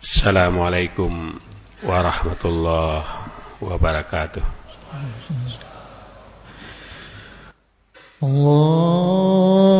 Assalamualaikum warahmatullahi wabarakatuh. Allah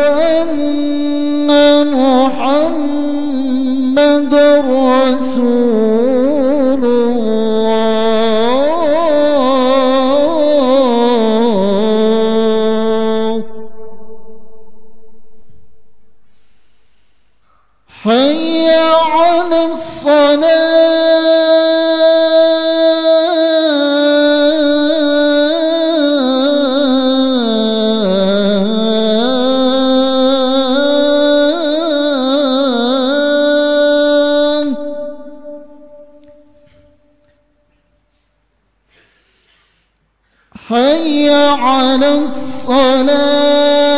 على الصلاة.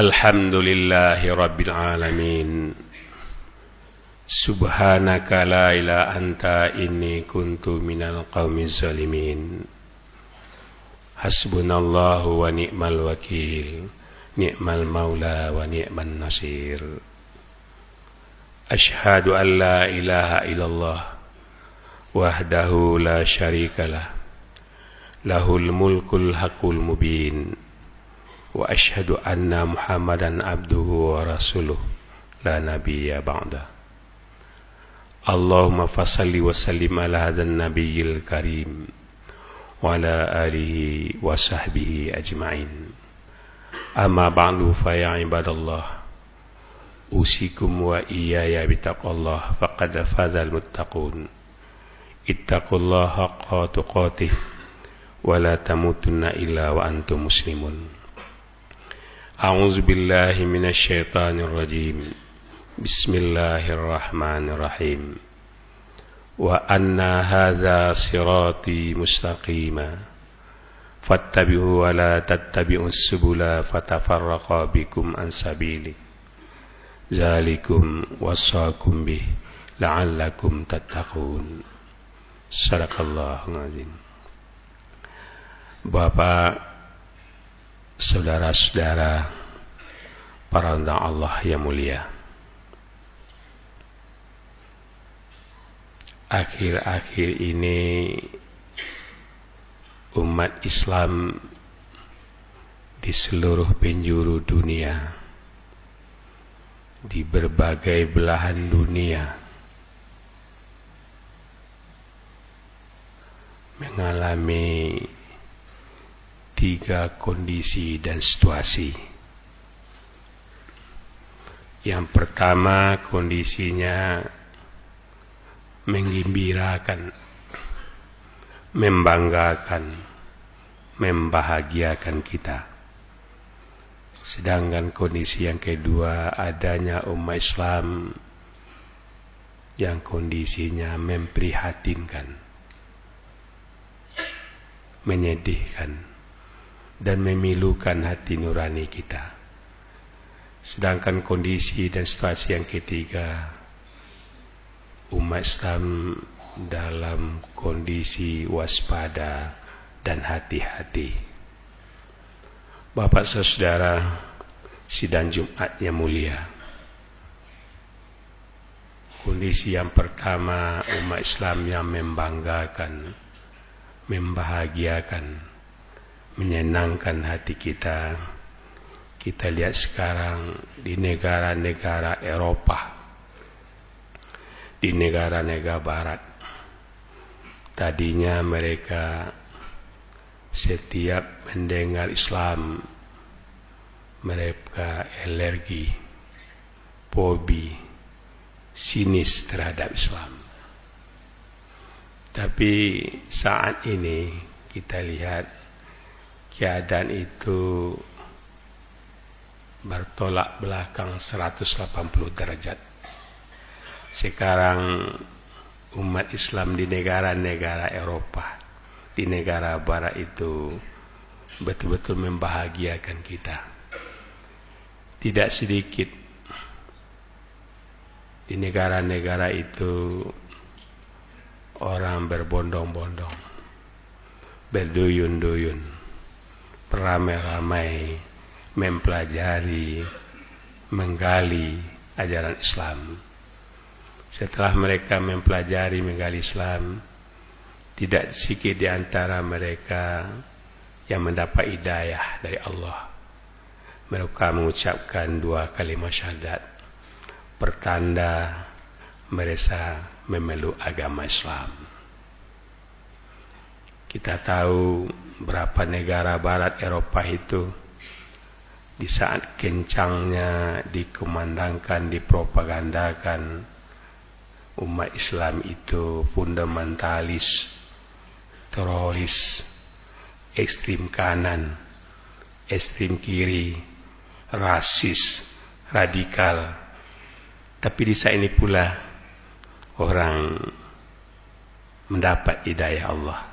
Alhamdulillahi Rabbil Alamin. Subhanaka inni kuntu minal qawmi zalimin. Hasbunallahu wa ni'mal wakil Ni'mal maula wa ni'man nasir. Ashhadu an ilaha illallah Wahdahu la syarikalah Lahul mulkul haqul mubin. وأشهد أن محمدا عبده ورسوله. لا نبي بعده. اللهم فصل وسلم على هذا النبي الكريم وعلى آله وصحبه أجمعين. أما بعد فيا عباد الله أوصيكم وإياي بتقوى الله فقد فاز المتقون. اتقوا الله حق تقاته ولا تموتن إلا وأنتم مسلمون. أعوذ بالله من الشيطان الرجيم بسم الله الرحمن الرحيم وأن هذا صراطي مستقيما فاتبعوا ولا تتبعوا السبل فتفرق بكم عن سبيله ذلكم وصاكم به لعلكم تتقون صدق الله العظيم Bapak, saudara-saudara, para Allah yang mulia. akhir-akhir ini umat Islam di seluruh penjuru dunia di berbagai belahan dunia mengalami tiga kondisi dan situasi. Yang pertama kondisinya menggembirakan, membanggakan, membahagiakan kita. Sedangkan kondisi yang kedua adanya umat Islam yang kondisinya memprihatinkan, menyedihkan, dan memilukan hati nurani kita. Sedangkan kondisi dan situasi yang ketiga umat Islam dalam kondisi waspada dan hati-hati. Bapak saudara, sidang Jumat yang mulia. Kondisi yang pertama umat Islam yang membanggakan, membahagiakan, menyenangkan hati kita. Kita lihat sekarang di negara-negara Eropa di negara-negara barat. Tadinya mereka setiap mendengar Islam mereka alergi, fobi, sinis terhadap Islam. Tapi saat ini kita lihat keadaan itu bertolak belakang 180 derajat. Sekarang umat Islam di negara-negara Eropa, di negara Barat itu betul-betul membahagiakan kita. Tidak sedikit. Di negara-negara itu orang berbondong-bondong, berduyun-duyun, beramai-ramai, mempelajari, menggali ajaran Islam setelah mereka mempelajari menggali Islam, tidak sedikit di antara mereka yang mendapat hidayah dari Allah. Mereka mengucapkan dua kalimat syahadat. Pertanda mereka memeluk agama Islam. Kita tahu berapa negara barat Eropa itu di saat kencangnya dikumandangkan, dipropagandakan umat Islam itu fundamentalis, teroris, ekstrim kanan, ekstrim kiri, rasis, radikal. Tapi di saat ini pula orang mendapat hidayah Allah.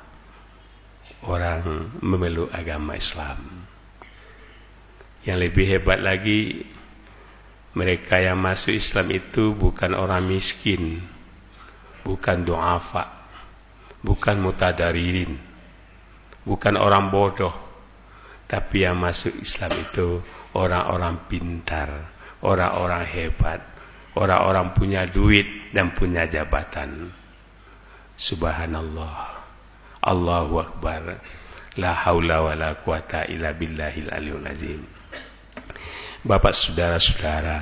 Orang memeluk agama Islam. Yang lebih hebat lagi, mereka yang masuk Islam itu bukan orang miskin bukan du'afa, bukan mutadaririn, bukan orang bodoh, tapi yang masuk Islam itu orang-orang pintar, orang-orang hebat, orang-orang punya duit dan punya jabatan. Subhanallah. Allahu Akbar. La haula wa la quwata illa billahil aliyul azim. Bapak saudara-saudara,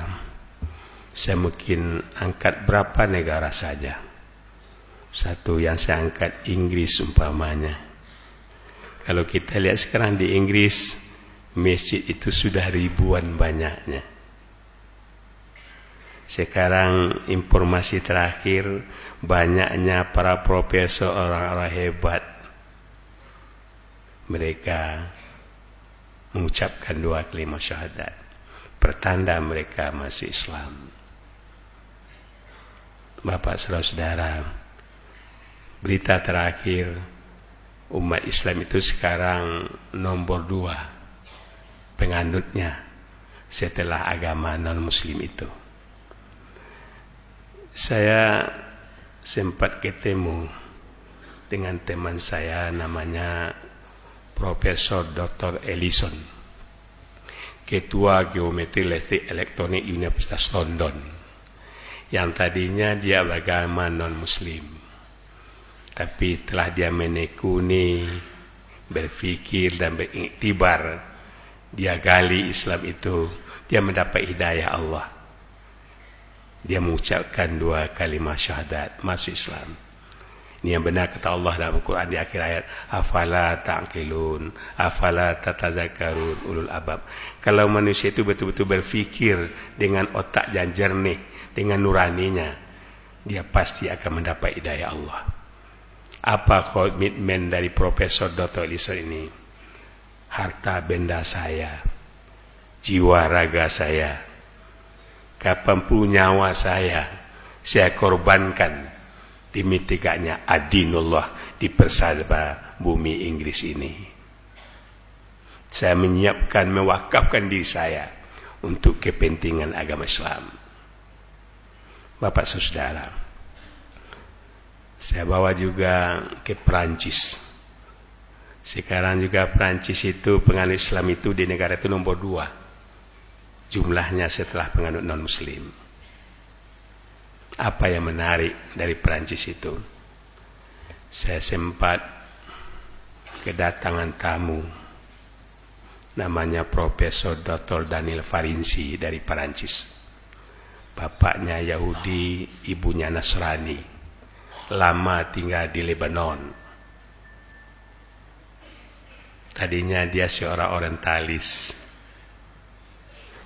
saya mungkin angkat berapa negara saja. Satu yang saya angkat Inggris umpamanya. Kalau kita lihat sekarang di Inggris, masjid itu sudah ribuan banyaknya. Sekarang informasi terakhir banyaknya para profesor orang-orang hebat. Mereka mengucapkan dua kalimat syahadat. Pertanda mereka masih Islam. Bapak saudara-saudara, berita terakhir umat Islam itu sekarang nomor dua penganutnya setelah agama non-muslim itu. Saya sempat ketemu dengan teman saya namanya Profesor Dr. Ellison, Ketua Geometri Listrik Elektronik Universitas London, yang tadinya dia beragama non-muslim. Tapi setelah dia menekuni, berfikir dan beriktibar, dia gali Islam itu, dia mendapat hidayah Allah dia mengucapkan dua kalimat syahadat masuk Islam. Ini yang benar kata Allah dalam Al-Quran di akhir ayat. Afala ta'qilun, afala tatazakarun ulul abab. Kalau manusia itu betul-betul berfikir dengan otak yang jernih, dengan nuraninya, dia pasti akan mendapat hidayah Allah. Apa komitmen dari Profesor Dr. Elison ini? Harta benda saya, jiwa raga saya, kapan pun nyawa saya saya korbankan demi tegaknya adinullah di persada bumi Inggris ini. Saya menyiapkan, mewakafkan diri saya untuk kepentingan agama Islam. Bapak saudara, saya bawa juga ke Perancis. Sekarang juga Perancis itu penganut Islam itu di negara itu nomor dua jumlahnya setelah penganut non-muslim. Apa yang menarik dari Perancis itu? Saya sempat kedatangan tamu namanya Profesor Dr. Daniel Farinsi dari Perancis. Bapaknya Yahudi, ibunya Nasrani. Lama tinggal di Lebanon. Tadinya dia seorang orientalis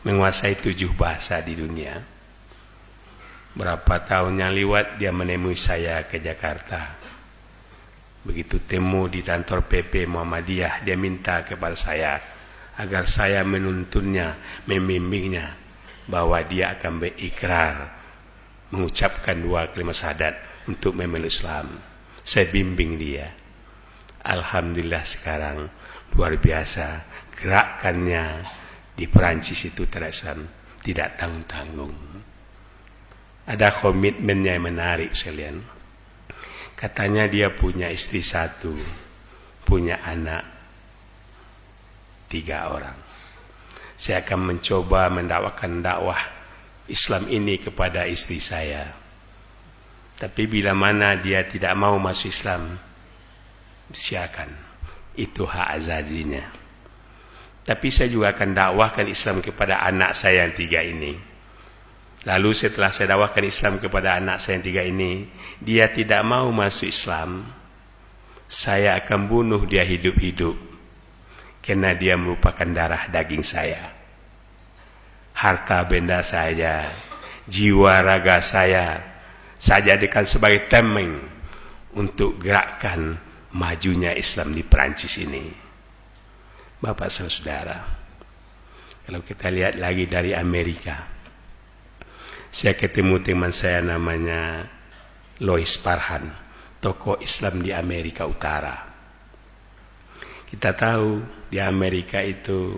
menguasai tujuh bahasa di dunia. Berapa tahun yang lewat dia menemui saya ke Jakarta. Begitu temu di kantor PP Muhammadiyah, dia minta kepada saya agar saya menuntunnya, membimbingnya bahwa dia akan berikrar mengucapkan dua kalimat syahadat untuk memeluk Islam. Saya bimbing dia. Alhamdulillah sekarang luar biasa gerakannya di Perancis itu terasa tidak tanggung-tanggung. Ada komitmennya yang menarik sekalian. Katanya dia punya istri satu, punya anak tiga orang. Saya akan mencoba mendakwakan dakwah Islam ini kepada istri saya. Tapi bila mana dia tidak mau masuk Islam, siakan. Itu hak azazinya. Tapi saya juga akan dakwahkan Islam kepada anak saya yang tiga ini. Lalu setelah saya dakwahkan Islam kepada anak saya yang tiga ini, dia tidak mau masuk Islam, saya akan bunuh dia hidup-hidup. Karena dia merupakan darah daging saya. Harta benda saya, jiwa raga saya, saya jadikan sebagai temeng untuk gerakkan majunya Islam di Perancis ini. Bapak saudara, kalau kita lihat lagi dari Amerika, saya ketemu teman saya namanya Lois Parhan, tokoh Islam di Amerika Utara. Kita tahu di Amerika itu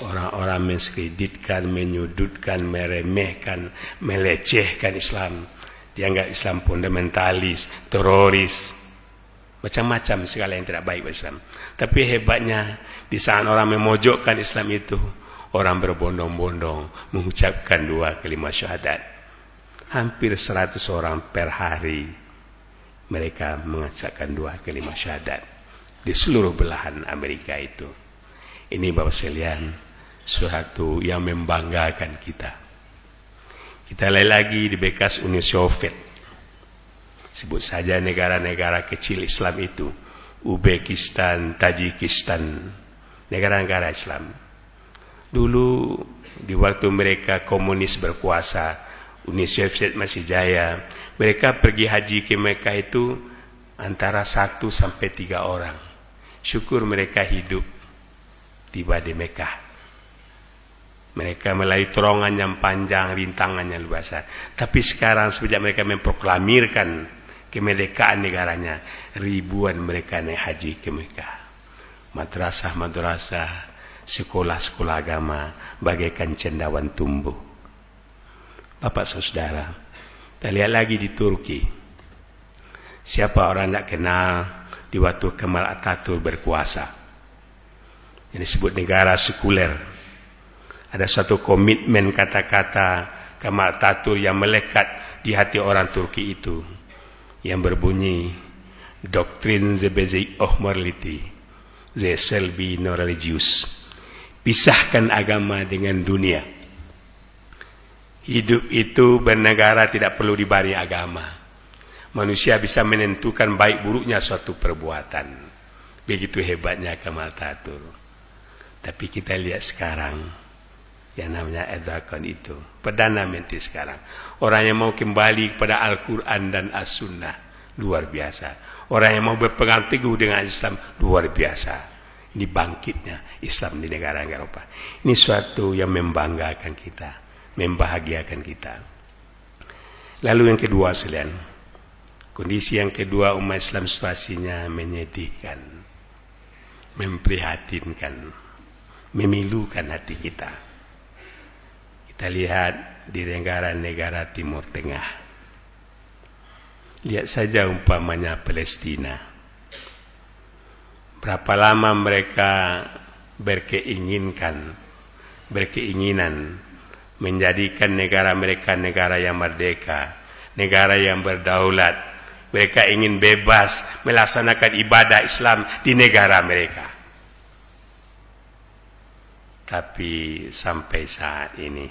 orang-orang menskreditkan, menyudutkan, meremehkan, melecehkan Islam. Dianggap Islam fundamentalis, teroris, macam-macam segala yang tidak baik Islam. Tapi hebatnya di saat orang memojokkan Islam itu, orang berbondong-bondong mengucapkan dua kalimat syahadat. Hampir seratus orang per hari mereka mengucapkan dua kalimat syahadat di seluruh belahan Amerika itu. Ini Bapak sekalian, suatu yang membanggakan kita. Kita lain lagi di bekas Uni Soviet. Sebut saja negara-negara kecil Islam itu. Uzbekistan, Tajikistan, negara-negara Islam. Dulu di waktu mereka komunis berkuasa, Uni Soviet masih jaya, mereka pergi haji ke Mekah itu antara satu sampai tiga orang. Syukur mereka hidup tiba di Mekah. Mereka melalui terowongan yang panjang, rintangan yang luas. Tapi sekarang sejak mereka memproklamirkan kemerdekaan negaranya, ribuan mereka naik haji ke Mekah. Madrasah-madrasah, sekolah-sekolah agama bagaikan cendawan tumbuh. Bapak saudara, kita lihat lagi di Turki. Siapa orang tak kenal di waktu Kemal Atatürk berkuasa. Yang disebut negara sekuler. Ada satu komitmen kata-kata Kemal Atatürk yang melekat di hati orang Turki itu. Yang berbunyi, Doktrin ze bezig ohmorliti, ze selbi religius. Pisahkan agama dengan dunia. Hidup itu bernegara tidak perlu dibari agama. Manusia bisa menentukan baik buruknya suatu perbuatan. Begitu hebatnya Kemal Tatur. Tapi kita lihat sekarang yang namanya Erdogan itu. Perdana Menteri sekarang. Orang yang mau kembali kepada Al-Quran dan As-Sunnah. Luar biasa. Orang yang mau berpegang teguh dengan Islam. Luar biasa. Ini bangkitnya Islam di negara Eropa. Ini suatu yang membanggakan kita. Membahagiakan kita. Lalu yang kedua selain. Kondisi yang kedua umat Islam situasinya menyedihkan. Memprihatinkan. Memilukan hati kita. Kita lihat di negara-negara Timur Tengah. Lihat saja umpamanya Palestina. Berapa lama mereka berkeinginkan, berkeinginan menjadikan negara mereka negara yang merdeka, negara yang berdaulat. Mereka ingin bebas melaksanakan ibadah Islam di negara mereka. Tapi sampai saat ini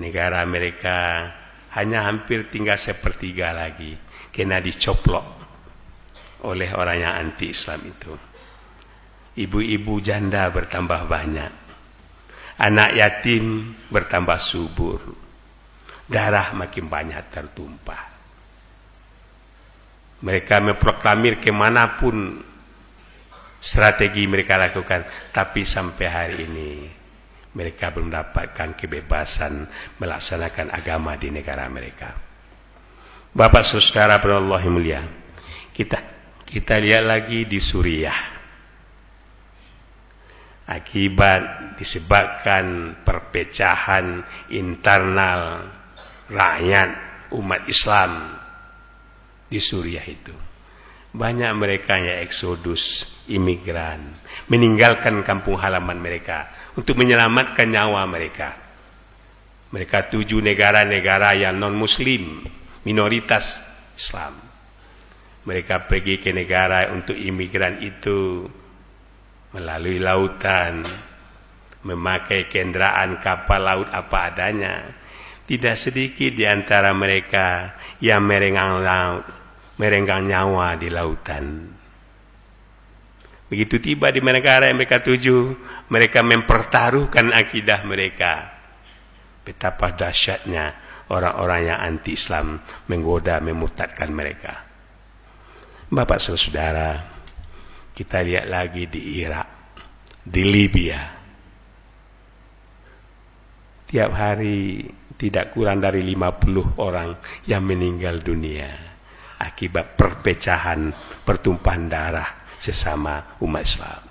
negara mereka hanya hampir tinggal sepertiga lagi kena dicoplok oleh orang yang anti Islam itu. Ibu-ibu janda bertambah banyak. Anak yatim bertambah subur. Darah makin banyak tertumpah. Mereka memproklamir ke mana pun strategi mereka lakukan. Tapi sampai hari ini mereka belum mendapatkan kebebasan melaksanakan agama di negara mereka. Bapak saudara Allah mulia, kita kita lihat lagi di Suriah. Akibat disebabkan perpecahan internal rakyat umat Islam di Suriah itu. Banyak mereka yang eksodus, imigran, meninggalkan kampung halaman mereka untuk menyelamatkan nyawa mereka. Mereka tuju negara-negara yang non-muslim, minoritas Islam. Mereka pergi ke negara untuk imigran itu melalui lautan, memakai kendaraan kapal laut apa adanya. Tidak sedikit di antara mereka yang merenggang laut, merenggang nyawa di lautan. Begitu tiba di negara yang mereka tuju, mereka mempertaruhkan akidah mereka. Betapa dahsyatnya orang-orang yang anti-Islam menggoda, memutadkan mereka. Bapak saudara, kita lihat lagi di Irak, di Libya. Tiap hari tidak kurang dari 50 orang yang meninggal dunia akibat perpecahan, pertumpahan darah sesama umat Islam.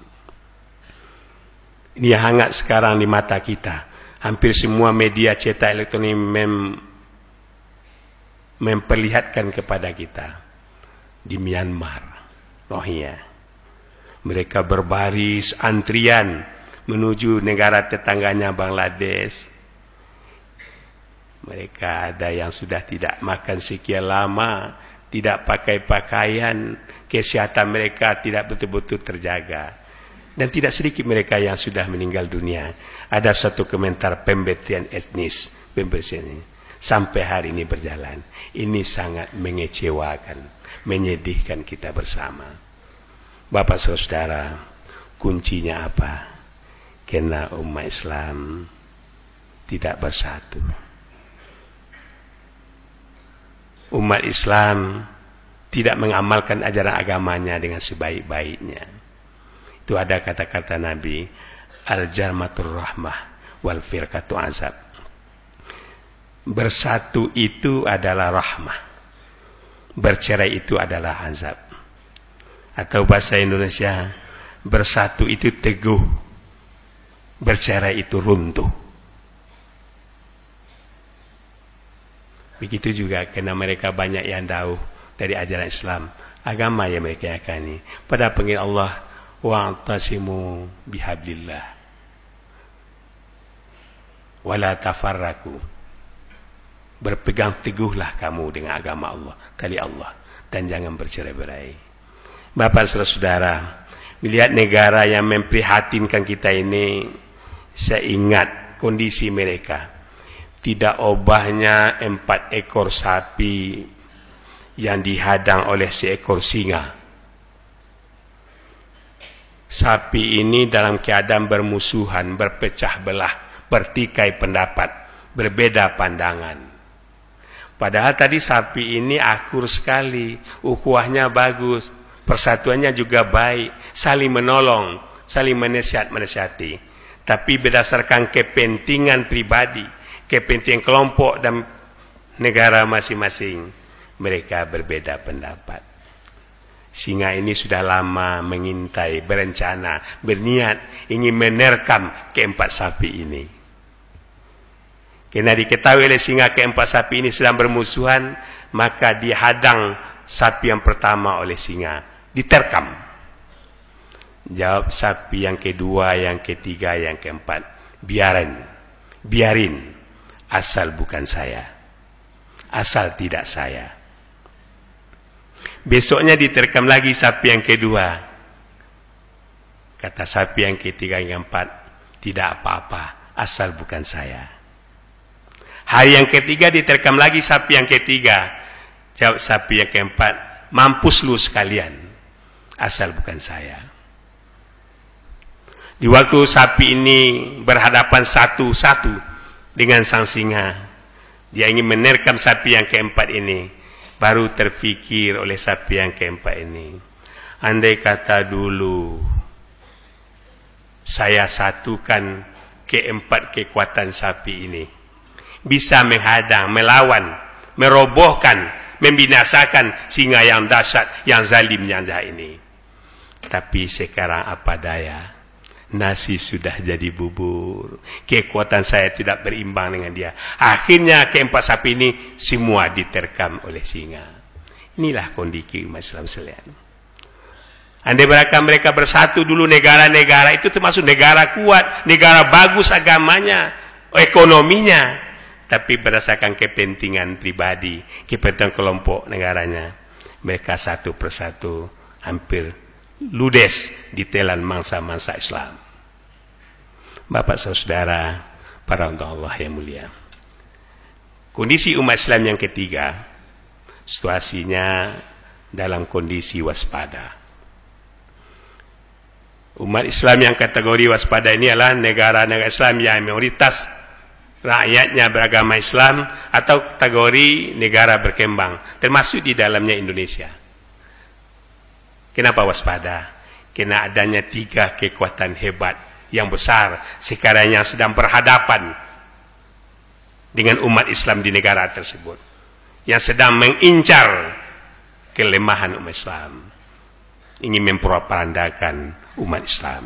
Ini hangat sekarang di mata kita. Hampir semua media cetak elektronik mem memperlihatkan kepada kita di Myanmar, Rohingya. Mereka berbaris antrian menuju negara tetangganya Bangladesh. Mereka ada yang sudah tidak makan sekian lama, tidak pakai pakaian, kesehatan mereka tidak betul-betul terjaga. Dan tidak sedikit mereka yang sudah meninggal dunia. Ada satu komentar pembetian etnis. Pembetian Sampai hari ini berjalan. Ini sangat mengecewakan. Menyedihkan kita bersama. Bapak saudara, kuncinya apa? Karena umat Islam tidak bersatu. Umat Islam tidak mengamalkan ajaran agamanya dengan sebaik-baiknya. Itu ada kata-kata Nabi, al-jarmatur rahmah wal firqatu azab. Bersatu itu adalah rahmah. Bercerai itu adalah azab. Atau bahasa Indonesia, bersatu itu teguh. Bercerai itu runtuh. Begitu juga karena mereka banyak yang tahu dari ajaran Islam. Agama yang mereka yakini. Pada pengen Allah wa'tasimu bihablillah wala tafarraku berpegang teguhlah kamu dengan agama Allah tali Allah dan jangan bercerai-berai. Bapak saudara melihat negara yang memprihatinkan kita ini saya ingat kondisi mereka. Tidak obahnya empat ekor sapi yang dihadang oleh seekor singa. Sapi ini dalam keadaan bermusuhan, berpecah belah, bertikai pendapat, berbeda pandangan. Padahal tadi sapi ini akur sekali, ukuahnya bagus, persatuannya juga baik, saling menolong, saling menasihat-menasihati. Tapi berdasarkan kepentingan pribadi, kepentingan kelompok dan negara masing-masing, mereka berbeda pendapat. Singa ini sudah lama mengintai, berencana, berniat ingin menerkam keempat sapi ini. Karena diketahui oleh singa keempat sapi ini sedang bermusuhan, maka dihadang sapi yang pertama oleh singa, diterkam. Jawab sapi yang kedua, yang ketiga, yang keempat, biarin, biarin, asal bukan saya, asal tidak saya. Besoknya diterkam lagi sapi yang kedua. Kata sapi yang ketiga yang keempat, tidak apa-apa, asal bukan saya. Hari yang ketiga diterkam lagi sapi yang ketiga. Jawab sapi yang keempat, mampus lu sekalian, asal bukan saya. Di waktu sapi ini berhadapan satu-satu dengan sang singa, dia ingin menerkam sapi yang keempat ini baru terfikir oleh sapi yang keempat ini. Andai kata dulu saya satukan keempat kekuatan sapi ini. Bisa menghadang, melawan, merobohkan, membinasakan singa yang dahsyat, yang zalim jahat ini. Tapi sekarang apa daya? nasi sudah jadi bubur. Kekuatan saya tidak berimbang dengan dia. Akhirnya keempat sapi ini semua diterkam oleh singa. Inilah kondisi umat Islam sekalian. Andai mereka mereka bersatu dulu negara-negara itu termasuk negara kuat, negara bagus agamanya, ekonominya, tapi berdasarkan kepentingan pribadi, kepentingan kelompok negaranya, mereka satu persatu hampir ludes di telan mangsa-mangsa Islam. Bapak saudara, para untuk Allah yang mulia. Kondisi umat Islam yang ketiga, situasinya dalam kondisi waspada. Umat Islam yang kategori waspada ini adalah negara-negara Islam yang mayoritas rakyatnya beragama Islam atau kategori negara berkembang, termasuk di dalamnya Indonesia. Kenapa waspada? Karena adanya tiga kekuatan hebat yang besar sekarang yang sedang berhadapan dengan umat Islam di negara tersebut. Yang sedang mengincar kelemahan umat Islam. Ingin mempropagandakan umat Islam.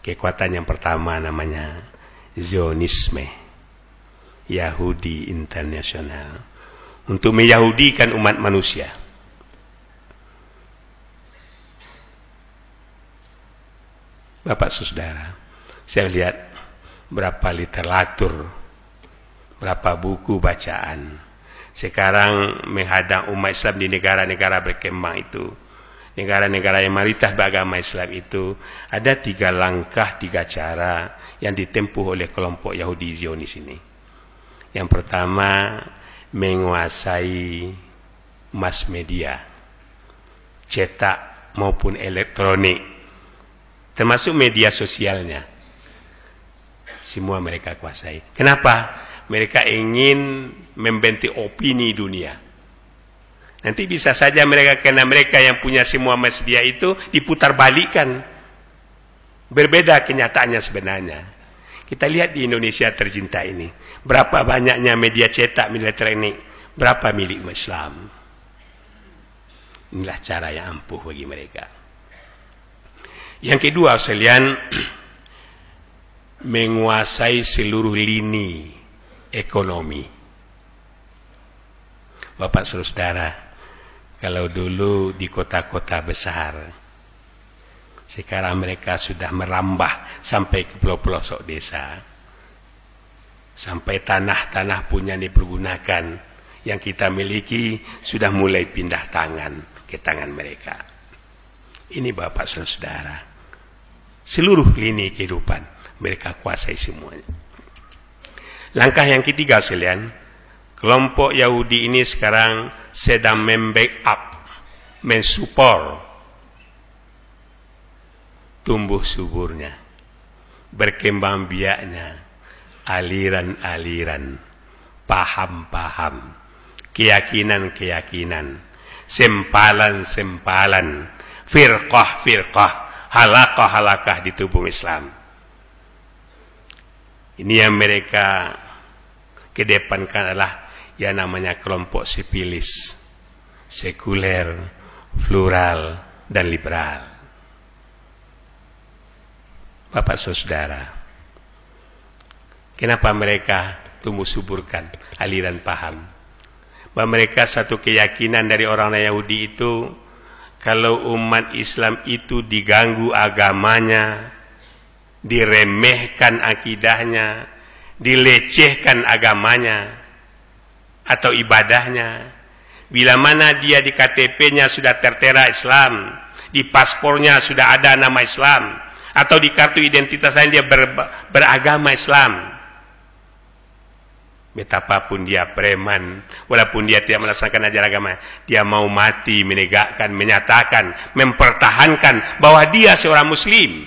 Kekuatan yang pertama namanya Zionisme. Yahudi internasional. Untuk meyahudikan umat manusia. Bapak saudara, saya lihat berapa literatur, berapa buku bacaan. Sekarang menghadang umat Islam di negara-negara berkembang itu negara-negara yang mayoritas beragama Islam itu ada tiga langkah, tiga cara yang ditempuh oleh kelompok Yahudi Zionis ini. Yang pertama, menguasai mass media, cetak maupun elektronik, termasuk media sosialnya. Semua mereka kuasai. Kenapa? Mereka ingin membentuk opini dunia. Nanti bisa saja mereka karena mereka yang punya semua media itu diputar balikan. Berbeda kenyataannya sebenarnya. Kita lihat di Indonesia tercinta ini. Berapa banyaknya media cetak, media elektronik. Berapa milik Islam. Inilah cara yang ampuh bagi mereka. Yang kedua, sekalian menguasai seluruh lini ekonomi. Bapak saudara, kalau dulu di kota-kota besar, sekarang mereka sudah merambah sampai ke pelosok desa. Sampai tanah-tanah punya dipergunakan yang kita miliki sudah mulai pindah tangan ke tangan mereka. Ini Bapak saudara. Seluruh lini kehidupan mereka kuasai semuanya. Langkah yang ketiga sekalian, kelompok Yahudi ini sekarang sedang membackup, mensupport tumbuh suburnya, berkembang biaknya, aliran-aliran, paham-paham, keyakinan-keyakinan, sempalan-sempalan, firqah-firqah, halakah-halakah di tubuh Islam. Ini yang mereka kedepankan adalah yang namanya kelompok sipilis, sekuler, plural, dan liberal. Bapak saudara, kenapa mereka tumbuh suburkan aliran paham? Bahwa mereka satu keyakinan dari orang Yahudi itu, kalau umat Islam itu diganggu agamanya, diremehkan akidahnya, dilecehkan agamanya, atau ibadahnya, bila mana dia di KTP-nya sudah tertera Islam, di paspornya sudah ada nama Islam, atau di kartu identitas lain dia ber, beragama Islam. Betapapun dia preman, walaupun dia tidak melaksanakan ajaran agama, dia mau mati menegakkan, menyatakan, mempertahankan bahwa dia seorang muslim.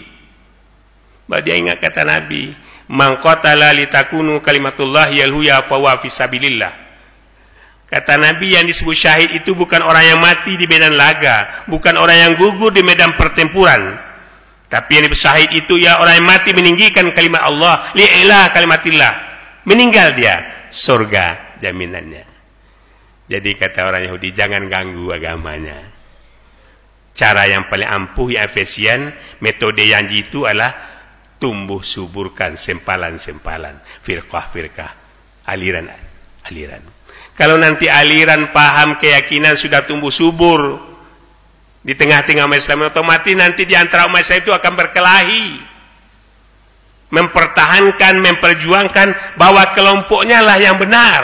Bahwa dia ingat kata Nabi, "Man qatala litakunu kalimatullah yalhuya fisabilillah." Kata Nabi yang disebut syahid itu bukan orang yang mati di medan laga, bukan orang yang gugur di medan pertempuran, tapi yang bersahid itu ya orang yang mati meninggikan kalimat Allah, li'ilah kalimatillah. Meninggal dia, surga jaminannya. Jadi kata orang Yahudi, jangan ganggu agamanya. Cara yang paling ampuh, yang efisien, metode yang jitu adalah tumbuh suburkan sempalan-sempalan, firqah-firqah, aliran-aliran. Kalau nanti aliran paham keyakinan sudah tumbuh subur, di tengah-tengah umat Islam otomatis nanti di antara umat Islam itu akan berkelahi. Mempertahankan memperjuangkan bahwa kelompoknya lah yang benar.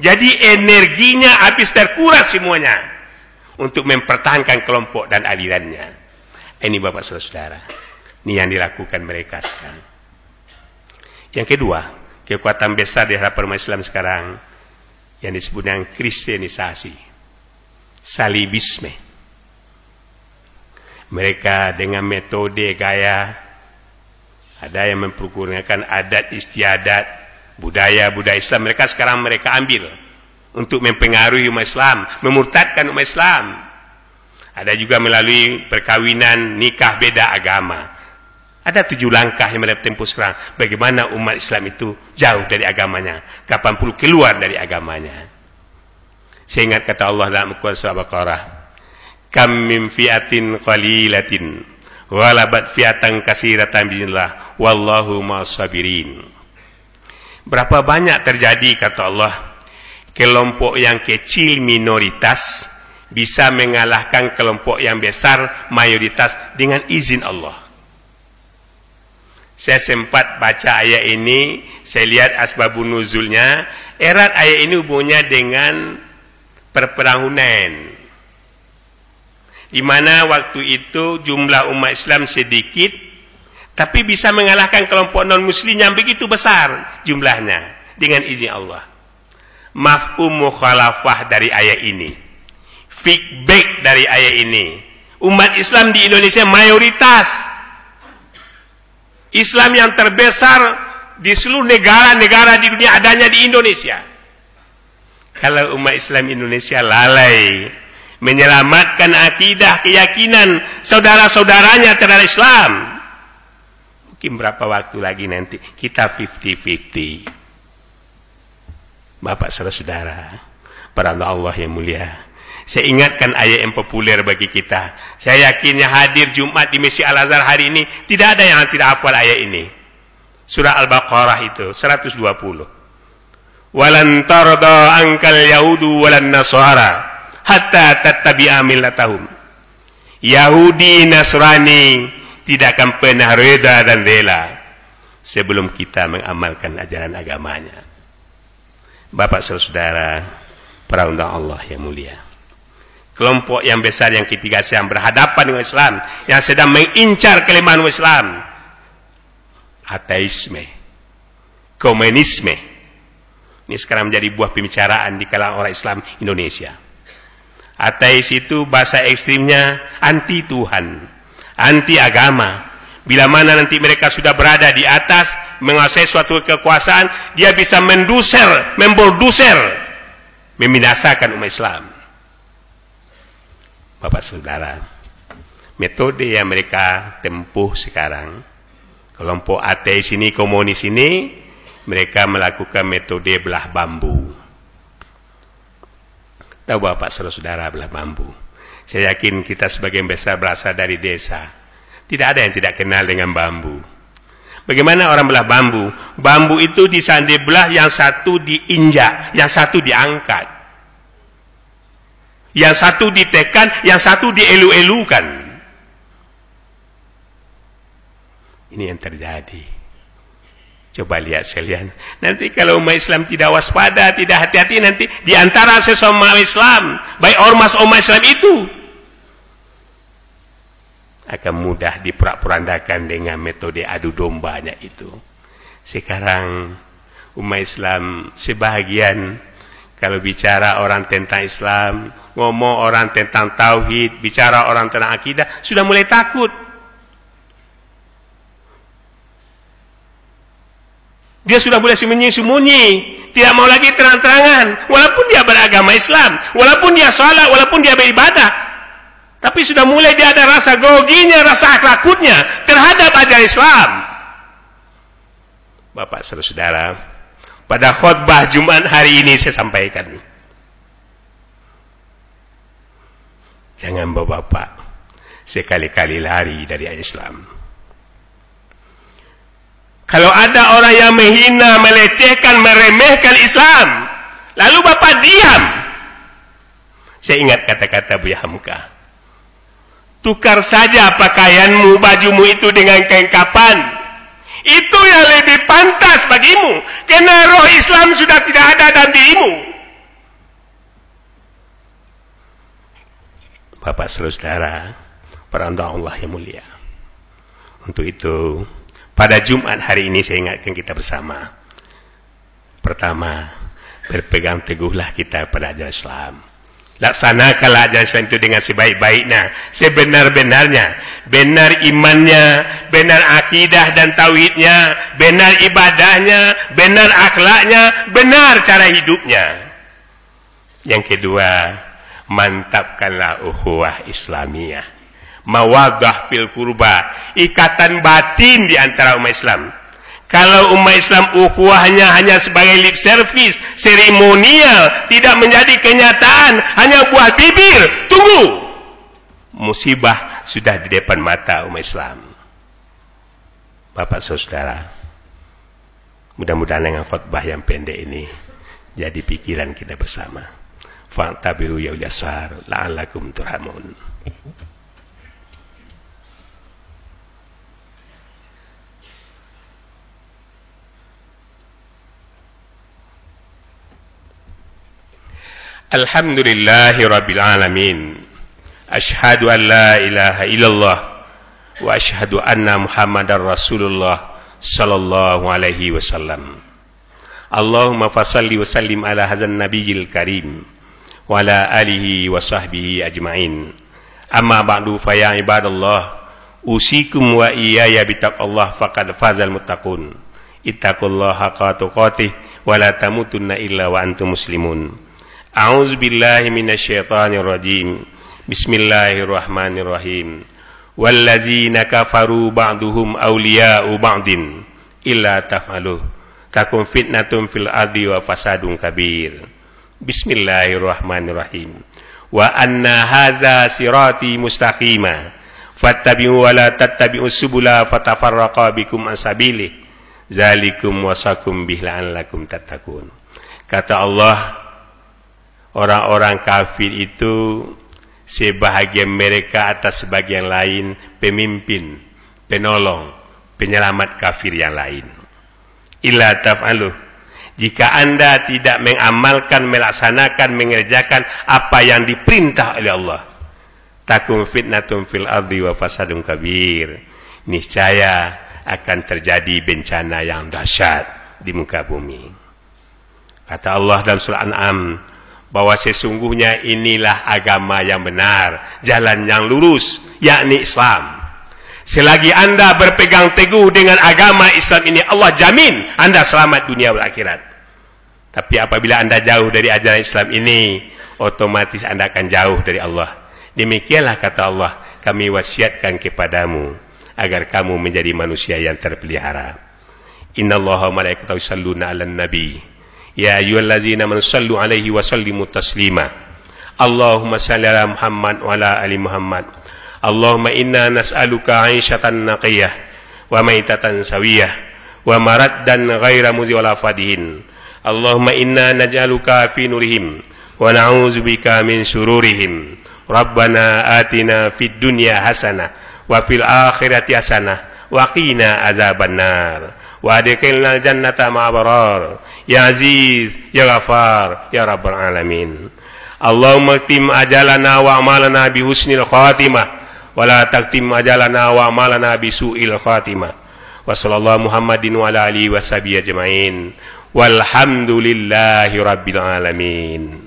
Jadi energinya habis terkuras semuanya untuk mempertahankan kelompok dan alirannya. Ini bapak saudara ini yang dilakukan mereka sekarang. Yang kedua kekuatan besar di hadapan umat Islam sekarang yang disebut dengan kristenisasi salibisme. Mereka dengan metode gaya ada yang mempergunakan adat istiadat budaya-budaya Islam mereka sekarang mereka ambil untuk mempengaruhi umat Islam, memurtadkan umat Islam. Ada juga melalui perkawinan nikah beda agama. Ada tujuh langkah yang mereka tempuh sekarang. Bagaimana umat Islam itu jauh dari agamanya. Kapan puluh keluar dari agamanya. Saya ingat kata Allah dalam Al-Quran surah Baqarah. Kam min fi'atin qalilatin walabat fi'atan kasiratan bismillah wallahu ma'asabirin. Berapa banyak terjadi kata Allah kelompok yang kecil minoritas bisa mengalahkan kelompok yang besar mayoritas dengan izin Allah. Saya sempat baca ayat ini, saya lihat asbabun nuzulnya, erat ayat ini hubungannya dengan perperang Hunain. Di mana waktu itu jumlah umat Islam sedikit, tapi bisa mengalahkan kelompok non-muslim yang begitu besar jumlahnya dengan izin Allah. Mafhum mukhalafah dari ayat ini. Feedback dari ayat ini. Umat Islam di Indonesia mayoritas. Islam yang terbesar di seluruh negara-negara di dunia adanya di Indonesia. Kalau umat Islam Indonesia lalai menyelamatkan akidah keyakinan saudara-saudaranya terhadap Islam. Mungkin berapa waktu lagi nanti kita 50-50. Bapak saudara-saudara, para Allah yang mulia. Saya ingatkan ayat yang populer bagi kita. Saya yakin yang hadir Jumat di Masjid Al-Azhar hari ini tidak ada yang tidak hafal ayat ini. Surah Al-Baqarah itu 120. Walan tarda angkal yahudu walan nasara hatta tattabi'a millatahum. Yahudi Nasrani tidak akan pernah reda dan rela sebelum kita mengamalkan ajaran agamanya. Bapak saudara, para undang Allah yang mulia. Kelompok yang besar yang ketiga yang berhadapan dengan Islam, yang sedang mengincar kelemahan Islam. Ateisme, komunisme. Ini sekarang menjadi buah pembicaraan di kalangan orang Islam Indonesia. Ateis itu bahasa ekstrimnya anti Tuhan, anti agama. Bila mana nanti mereka sudah berada di atas, menguasai suatu kekuasaan, dia bisa menduser, membolduser, membinasakan umat Islam. Bapak Saudara, metode yang mereka tempuh sekarang, kelompok ateis ini, komunis ini, mereka melakukan metode belah bambu. Tahu Bapak saudara-saudara belah bambu. Saya yakin kita sebagian besar berasal dari desa. Tidak ada yang tidak kenal dengan bambu. Bagaimana orang belah bambu? Bambu itu disandi belah yang satu diinjak, yang satu diangkat. Yang satu ditekan, yang satu dielu-elukan. Ini yang terjadi. Coba lihat sekalian. Nanti kalau umat Islam tidak waspada, tidak hati-hati nanti di antara sesama Islam, baik ormas umat Islam itu akan mudah diperak-perandakan dengan metode adu dombanya itu. Sekarang umat Islam sebahagian kalau bicara orang tentang Islam, ngomong orang tentang tauhid, bicara orang tentang akidah, sudah mulai takut. Dia sudah boleh sembunyi-sembunyi. Tidak mau lagi terang-terangan. Walaupun dia beragama Islam. Walaupun dia sholat. Walaupun dia beribadah. Tapi sudah mulai dia ada rasa groginya, rasa akhlakutnya terhadap ajaran Islam. Bapak saudara, pada khutbah Jumat hari ini saya sampaikan. Jangan bapak-bapak sekali-kali lari dari Islam. Kalau ada orang yang menghina, melecehkan, meremehkan Islam, lalu Bapak diam. Saya ingat kata-kata Buya Hamka. Tukar saja pakaianmu, bajumu itu dengan kain kapan. Itu yang lebih pantas bagimu. Karena roh Islam sudah tidak ada dalam dirimu. Bapak saudara, perantau Allah yang mulia. Untuk itu, pada Jumat hari ini saya ingatkan kita bersama. Pertama, berpegang teguhlah kita pada ajaran Islam. Laksanakanlah Islam itu dengan sebaik-baiknya, sebenar-benarnya. Benar imannya, benar akidah dan tauhidnya, benar ibadahnya, benar akhlaknya, benar cara hidupnya. Yang kedua, mantapkanlah ukhuwah Islamiyah mawadah fil kurba ikatan batin di antara umat Islam kalau umat Islam ukhuwahnya hanya sebagai lip service seremonial tidak menjadi kenyataan hanya buah bibir tunggu. Musibah sudah di depan mata umat Islam. Bapak saudara mudah-mudahan dengan khutbah yang pendek ini jadi pikiran kita bersama. Fa'tabiru ya ulasar la'allakum turhamun الحمد لله رب العالمين. أشهد أن لا إله إلا الله وأشهد أن محمد رسول الله صلى الله عليه وسلم. اللهم فصل وسلم على هذا النبي الكريم وعلى آله وصحبه أجمعين. أما بعد فيا عباد الله أوصيكم وإياي بتقوى الله فقد فاز المتقون. اتقوا الله حق تقاته ولا تموتن إلا وأنتم مسلمون. أعوذ بالله من الشيطان الرجيم. بسم الله الرحمن الرحيم. والذين كفروا بعضهم أولياء بعض إلا تفعلوا تكون فتنة في الأرض وفساد كبير. بسم الله الرحمن الرحيم. وأن هذا صراطي مستقيما. فاتبعوا ولا تتبعوا السبل فتفرق بكم عن سبيله. ذلكم وصاكم به لعلكم تتقون. kata Allah orang-orang kafir itu sebahagian mereka atas sebagian lain pemimpin penolong penyelamat kafir yang lain. Illa taf'alu. Jika anda tidak mengamalkan melaksanakan mengerjakan apa yang diperintah oleh Allah takum fitnatun fil ardi wa fasadun kabir. Niscaya akan terjadi bencana yang dahsyat di muka bumi. Kata Allah dalam surah An'am bahwa sesungguhnya inilah agama yang benar, jalan yang lurus, yakni Islam. Selagi anda berpegang teguh dengan agama Islam ini, Allah jamin anda selamat dunia dan akhirat. Tapi apabila anda jauh dari ajaran Islam ini, otomatis anda akan jauh dari Allah. Demikianlah kata Allah, kami wasiatkan kepadamu agar kamu menjadi manusia yang terpelihara. Inna Allah malaikatahu yusalluna 'alan nabi. يا أيها الذين من صلوا عليه وسلموا تسليما. اللهم صل على محمد وعلى آل محمد. اللهم إنا نسألك عيشة نقية وميتة سوية ومردا غير مزي ولا فدين اللهم إنا نجعلك في نورهم ونعوذ بك من شرورهم. ربنا آتنا في الدنيا حسنة وفي الآخرة حسنة وقنا عذاب النار. وأدخلنا الجنة مع برار يا عزيز يا غفار يا رب العالمين. اللهم اكتم أجلنا وأعمالنا بحسن الخاتمة. ولا تكتم أجلنا وأعمالنا بسوء الخاتمة. وصلى الله محمد وعلى آله وصحبه أجمعين. والحمد لله رب العالمين.